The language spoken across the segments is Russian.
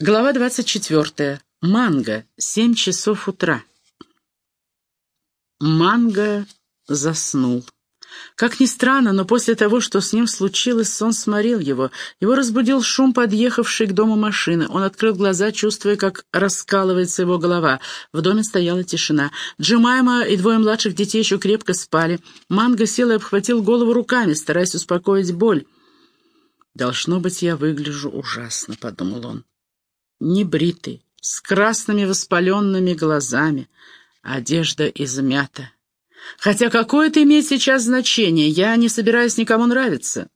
Глава 24. Манго. Семь часов утра. Манго заснул. Как ни странно, но после того, что с ним случилось, сон сморил его. Его разбудил шум подъехавшей к дому машины. Он открыл глаза, чувствуя, как раскалывается его голова. В доме стояла тишина. Джимайма и двое младших детей еще крепко спали. Манго сел и обхватил голову руками, стараясь успокоить боль. «Должно быть, я выгляжу ужасно», — подумал он небритый, с красными воспаленными глазами, одежда измята. Хотя какое это имеет сейчас значение, я не собираюсь никому нравиться.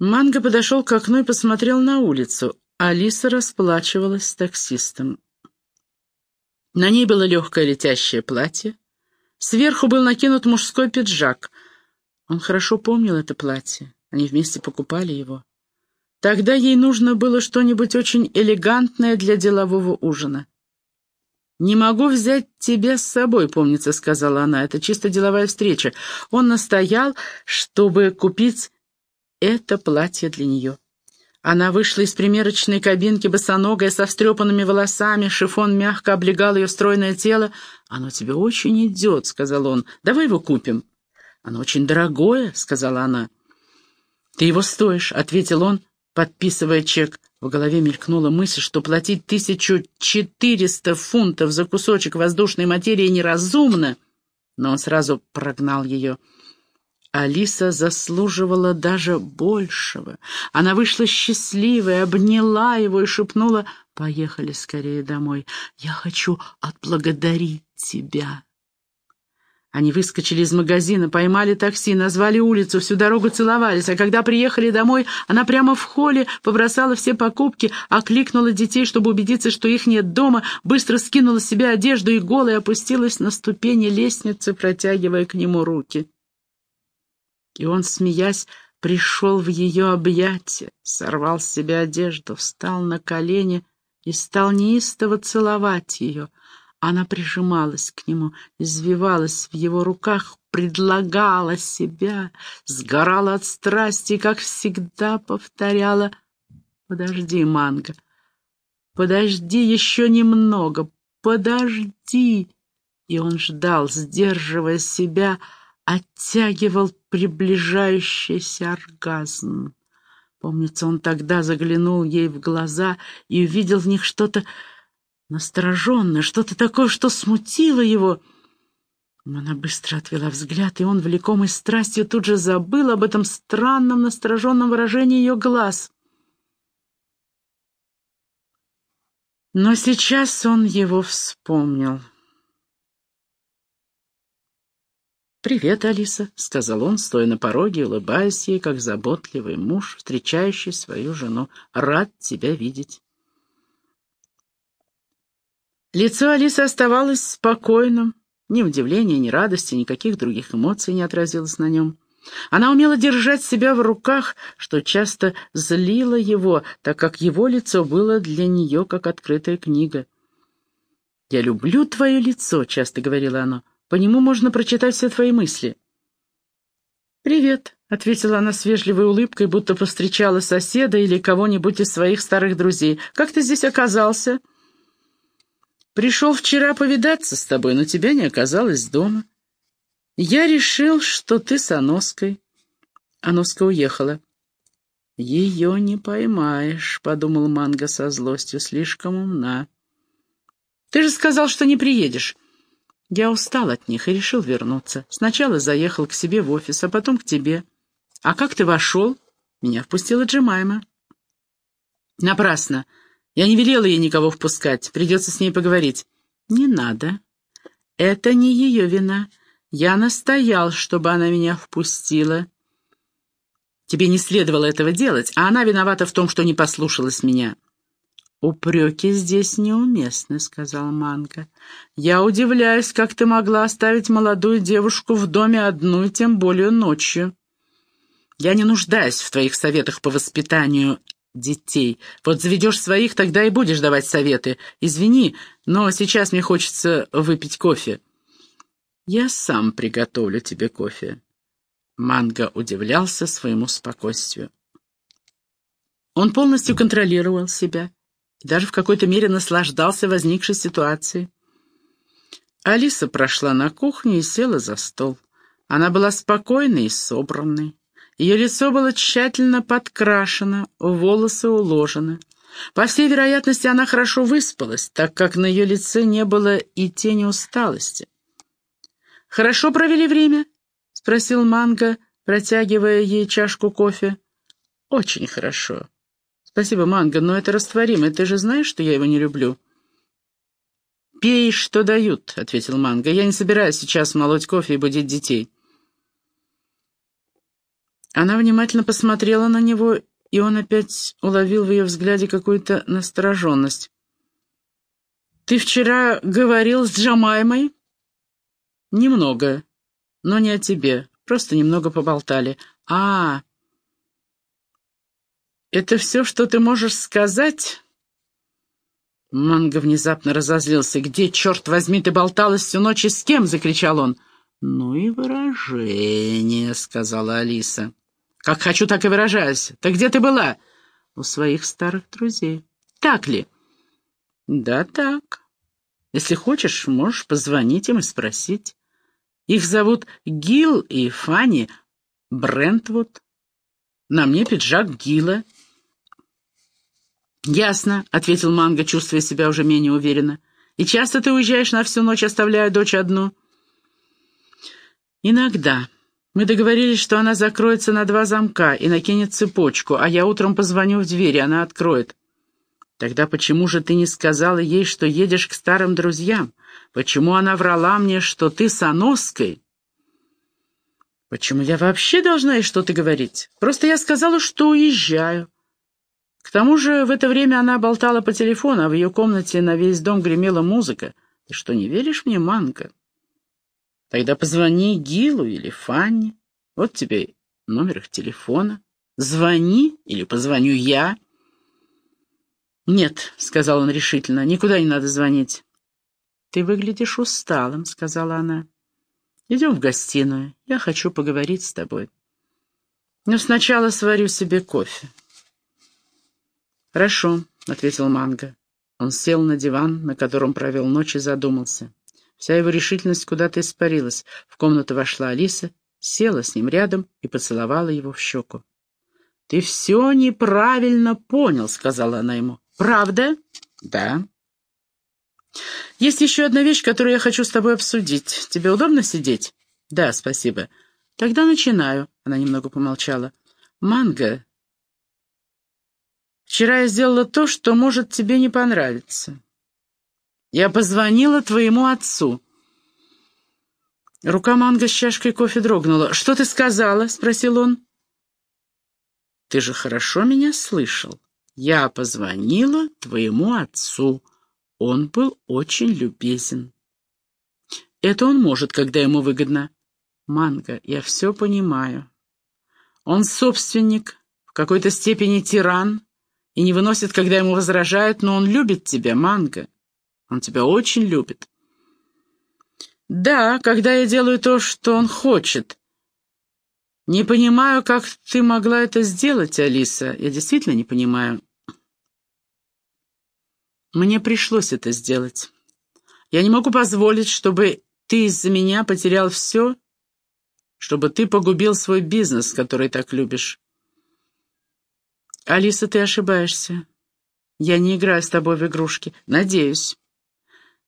Манго подошел к окну и посмотрел на улицу. Алиса расплачивалась с таксистом. На ней было легкое летящее платье. Сверху был накинут мужской пиджак. Он хорошо помнил это платье. Они вместе покупали его. Тогда ей нужно было что-нибудь очень элегантное для делового ужина. «Не могу взять тебя с собой», — помнится, сказала она. «Это чисто деловая встреча». Он настоял, чтобы купить это платье для нее. Она вышла из примерочной кабинки босоногая, со встрепанными волосами, шифон мягко облегал ее стройное тело. «Оно тебе очень идет», — сказал он. «Давай его купим». «Оно очень дорогое», — сказала она. «Ты его стоишь», — ответил он, Подписывая чек, в голове мелькнула мысль, что платить 1400 фунтов за кусочек воздушной материи неразумно, но он сразу прогнал ее. Алиса заслуживала даже большего. Она вышла счастливой, обняла его и шепнула «Поехали скорее домой. Я хочу отблагодарить тебя». Они выскочили из магазина, поймали такси, назвали улицу, всю дорогу целовались, а когда приехали домой, она прямо в холле побросала все покупки, окликнула детей, чтобы убедиться, что их нет дома, быстро скинула с себя одежду и голой опустилась на ступени лестницы, протягивая к нему руки. И он, смеясь, пришел в ее объятия, сорвал с себя одежду, встал на колени и стал неистово целовать ее — она прижималась к нему, извивалась в его руках, предлагала себя, сгорала от страсти, как всегда повторяла «Подожди, Манго, подожди еще немного, подожди!» И он ждал, сдерживая себя, оттягивал приближающийся оргазм. Помнится, он тогда заглянул ей в глаза и увидел в них что-то настороженное, что-то такое, что смутило его. Но она быстро отвела взгляд, и он, влекомый страстью, тут же забыл об этом странном настороженном выражении ее глаз. Но сейчас он его вспомнил. «Привет, Алиса», — сказал он, стоя на пороге, улыбаясь ей, как заботливый муж, встречающий свою жену. «Рад тебя видеть». Лицо Алисы оставалось спокойным. Ни удивления, ни радости, никаких других эмоций не отразилось на нем. Она умела держать себя в руках, что часто злило его, так как его лицо было для нее как открытая книга. «Я люблю твое лицо», — часто говорила она. «По нему можно прочитать все твои мысли». «Привет», — ответила она с вежливой улыбкой, будто повстречала соседа или кого-нибудь из своих старых друзей. «Как ты здесь оказался?» Пришел вчера повидаться с тобой, но тебя не оказалось дома. Я решил, что ты с Аноской. Аноска уехала. «Ее не поймаешь», — подумал Манго со злостью, — «слишком умна». «Ты же сказал, что не приедешь». Я устал от них и решил вернуться. Сначала заехал к себе в офис, а потом к тебе. А как ты вошел? Меня впустила Джемайма. Напрасно. Я не велела ей никого впускать, придется с ней поговорить. Не надо. Это не ее вина. Я настоял, чтобы она меня впустила. Тебе не следовало этого делать, а она виновата в том, что не послушалась меня. «Упреки здесь неуместны», — сказал Манка. «Я удивляюсь, как ты могла оставить молодую девушку в доме одну, тем более ночью. Я не нуждаюсь в твоих советах по воспитанию детей. Вот заведешь своих, тогда и будешь давать советы. Извини, но сейчас мне хочется выпить кофе. Я сам приготовлю тебе кофе. Манго удивлялся своему спокойствию. Он полностью контролировал себя и даже в какой-то мере наслаждался возникшей ситуацией. Алиса прошла на кухню и села за стол. Она была спокойной и собранной. Ее лицо было тщательно подкрашено, волосы уложены. По всей вероятности, она хорошо выспалась, так как на ее лице не было и тени усталости. «Хорошо провели время?» — спросил Манго, протягивая ей чашку кофе. «Очень хорошо. Спасибо, Манго, но это растворимое. Ты же знаешь, что я его не люблю?» «Пей, что дают», — ответил Манго. «Я не собираюсь сейчас молоть кофе и будить детей». Она внимательно посмотрела на него, и он опять уловил в ее взгляде какую-то настороженность. «Ты вчера говорил с Джамаймой?» «Немного, но не о тебе. Просто немного поболтали. А, это все, что ты можешь сказать?» Манго внезапно разозлился. «Где, черт возьми, ты болталась всю ночь и с кем?» — закричал он. «Ну и выражение», — сказала Алиса. «Как хочу, так и выражаюсь. Так где ты была?» «У своих старых друзей». «Так ли?» «Да, так. Если хочешь, можешь позвонить им и спросить. Их зовут Гил и Фанни Брентвуд. На мне пиджак Гила». «Ясно», — ответил Манго, чувствуя себя уже менее уверенно. «И часто ты уезжаешь на всю ночь, оставляя дочь одну?» «Иногда. Мы договорились, что она закроется на два замка и накинет цепочку, а я утром позвоню в дверь, и она откроет». «Тогда почему же ты не сказала ей, что едешь к старым друзьям? Почему она врала мне, что ты с Оноской?» «Почему я вообще должна ей что-то говорить? Просто я сказала, что уезжаю. К тому же в это время она болтала по телефону, а в ее комнате на весь дом гремела музыка. Ты что, не веришь мне, Манка? Тогда позвони Гилу или Фанни. Вот тебе номер их телефона. Звони или позвоню я. «Нет», — сказал он решительно, — «никуда не надо звонить». «Ты выглядишь усталым», — сказала она. «Идем в гостиную. Я хочу поговорить с тобой. Но сначала сварю себе кофе». «Хорошо», — ответил Манго. Он сел на диван, на котором провел ночь, и задумался. Вся его решительность куда-то испарилась. В комнату вошла Алиса, села с ним рядом и поцеловала его в щеку. «Ты все неправильно понял», — сказала она ему. «Правда?» «Да». «Есть еще одна вещь, которую я хочу с тобой обсудить. Тебе удобно сидеть?» «Да, спасибо». «Тогда начинаю», — она немного помолчала. «Манго Вчера я сделала то, что может тебе не понравиться. Я позвонила твоему отцу. Рука Манго с чашкой кофе дрогнула. «Что ты сказала?» — спросил он. «Ты же хорошо меня слышал. Я позвонила твоему отцу. Он был очень любезен. Это он может, когда ему выгодно. Манго, я все понимаю. Он собственник, в какой-то степени тиран, и не выносит, когда ему возражают, но он любит тебя, Манго. Он тебя очень любит. Да, когда я делаю то, что он хочет. Не понимаю, как ты могла это сделать, Алиса. Я действительно не понимаю. Мне пришлось это сделать. Я не могу позволить, чтобы ты из-за меня потерял все, чтобы ты погубил свой бизнес, который так любишь. «Алиса, ты ошибаешься. Я не играю с тобой в игрушки. Надеюсь.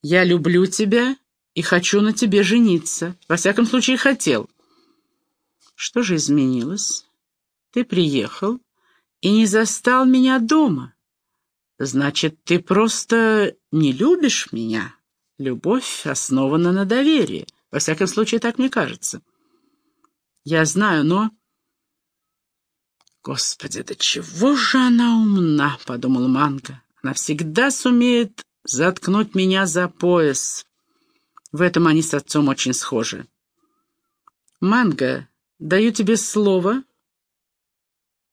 Я люблю тебя и хочу на тебе жениться. Во всяком случае, хотел». «Что же изменилось? Ты приехал и не застал меня дома. Значит, ты просто не любишь меня. Любовь основана на доверии. Во всяком случае, так мне кажется. Я знаю, но...» «Господи, да чего же она умна!» — подумал Манго. «Она всегда сумеет заткнуть меня за пояс. В этом они с отцом очень схожи. Манго, даю тебе слово.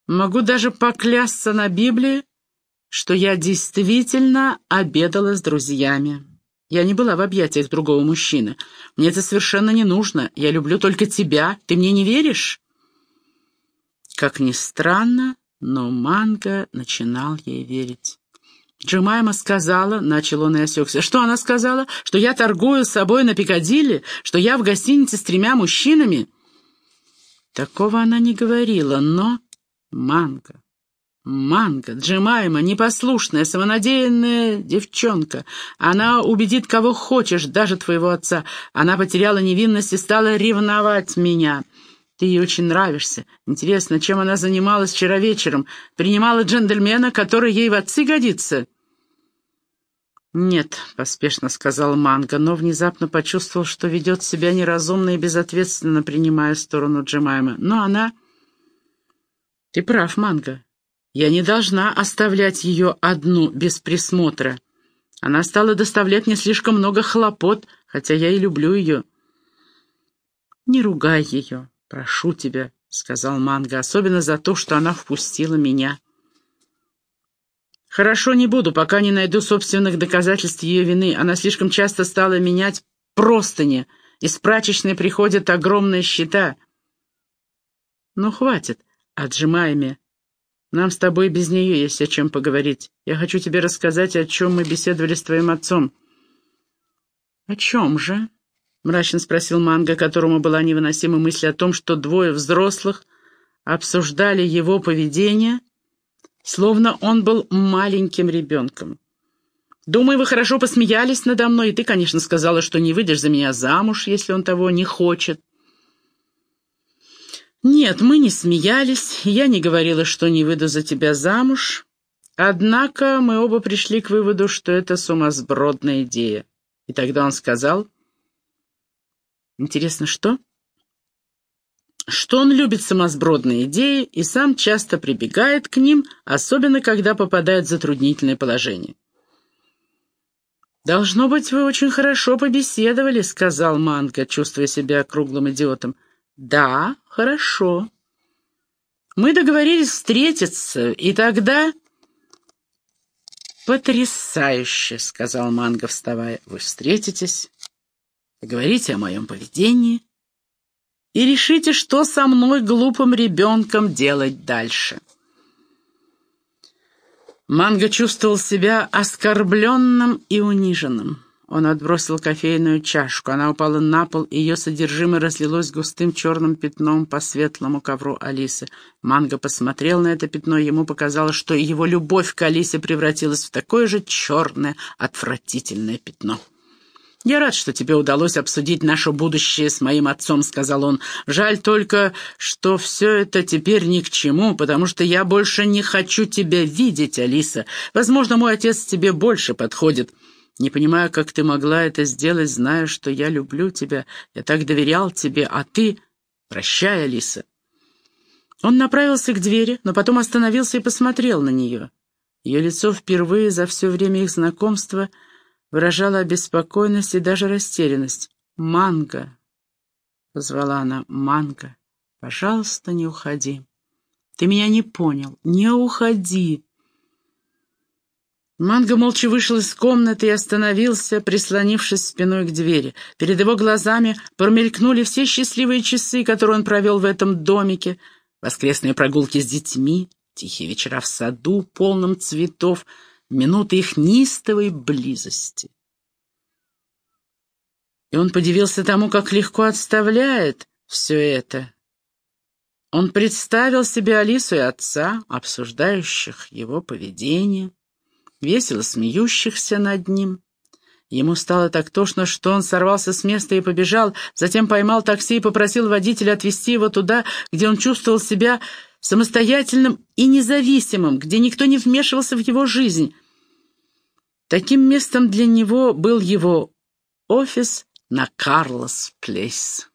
Могу даже поклясться на Библии, что я действительно обедала с друзьями. Я не была в объятиях другого мужчины. Мне это совершенно не нужно. Я люблю только тебя. Ты мне не веришь?» Как ни странно, Но Манго начинал ей верить. Джемайма сказала, начал он и осекся. Что она сказала? Что я торгую с собой на Пикадилли? Что я в гостинице с тремя мужчинами? Такого она не говорила, но... Манго. Манго, Джемайма, непослушная, самонадеянная девчонка. Она убедит кого хочешь, даже твоего отца. Она потеряла невинность и стала ревновать меня. Ты ей очень нравишься. Интересно, чем она занималась вчера вечером? Принимала джентльмена, который ей в отцы годится?» «Нет», — поспешно сказал Манго, но внезапно почувствовал, что ведет себя неразумно и безответственно, принимая сторону Джемаймы. «Но она...» «Ты прав, Манго. Я не должна оставлять ее одну, без присмотра. Она стала доставлять мне слишком много хлопот, хотя я и люблю ее». «Не ругай ее, прошу тебя», — сказал Манго, «особенно за то, что она впустила меня». Хорошо, не буду, пока не найду собственных доказательств ее вины. Она слишком часто стала менять простыни. Из прачечной приходят огромные счета. Ну, хватит, отжимай Нам с тобой без нее есть о чем поговорить. Я хочу тебе рассказать, о чем мы беседовали с твоим отцом. О чем же? Мрачно спросил Манго, которому была невыносима мысль о том, что двое взрослых обсуждали его поведение — словно он был маленьким ребенком. «Думаю, вы хорошо посмеялись надо мной, и ты, конечно, сказала, что не выйдешь за меня замуж, если он того не хочет». «Нет, мы не смеялись, я не говорила, что не выйду за тебя замуж. Однако мы оба пришли к выводу, что это сумасбродная идея. И тогда он сказал...» «Интересно, что?» Что он любит самосбродные идеи и сам часто прибегает к ним, особенно когда попадает в затруднительное положение. «Должно быть, вы очень хорошо побеседовали», — сказал Манго, чувствуя себя круглым идиотом. «Да, хорошо. Мы договорились встретиться, и тогда...» «Потрясающе», — сказал Манго, вставая. «Вы встретитесь, поговорите о моем поведении» и решите, что со мной, глупым ребенком, делать дальше. Манго чувствовал себя оскорбленным и униженным. Он отбросил кофейную чашку. Она упала на пол, и ее содержимое разлилось густым черным пятном по светлому ковру Алисы. Манго посмотрел на это пятно, ему показалось, что его любовь к Алисе превратилась в такое же черное, отвратительное пятно. «Я рад, что тебе удалось обсудить наше будущее с моим отцом», — сказал он. «Жаль только, что все это теперь ни к чему, потому что я больше не хочу тебя видеть, Алиса. Возможно, мой отец тебе больше подходит. Не понимаю, как ты могла это сделать, зная, что я люблю тебя. Я так доверял тебе, а ты... Прощай, Алиса». Он направился к двери, но потом остановился и посмотрел на нее. Ее лицо впервые за все время их знакомства — выражала обеспокоенность и даже растерянность. «Манго!» — позвала она. «Манго, пожалуйста, не уходи. Ты меня не понял. Не уходи!» Манго молча вышел из комнаты и остановился, прислонившись спиной к двери. Перед его глазами промелькнули все счастливые часы, которые он провел в этом домике. Воскресные прогулки с детьми, тихие вечера в саду, полном цветов — минуты их нистовой близости. И он подивился тому, как легко отставляет все это. Он представил себе Алису и отца, обсуждающих его поведение, весело смеющихся над ним. Ему стало так тошно, что он сорвался с места и побежал, затем поймал такси и попросил водителя отвезти его туда, где он чувствовал себя самостоятельным и независимым, где никто не вмешивался в его жизнь. Таким местом для него был его офис на Карлос Плейс.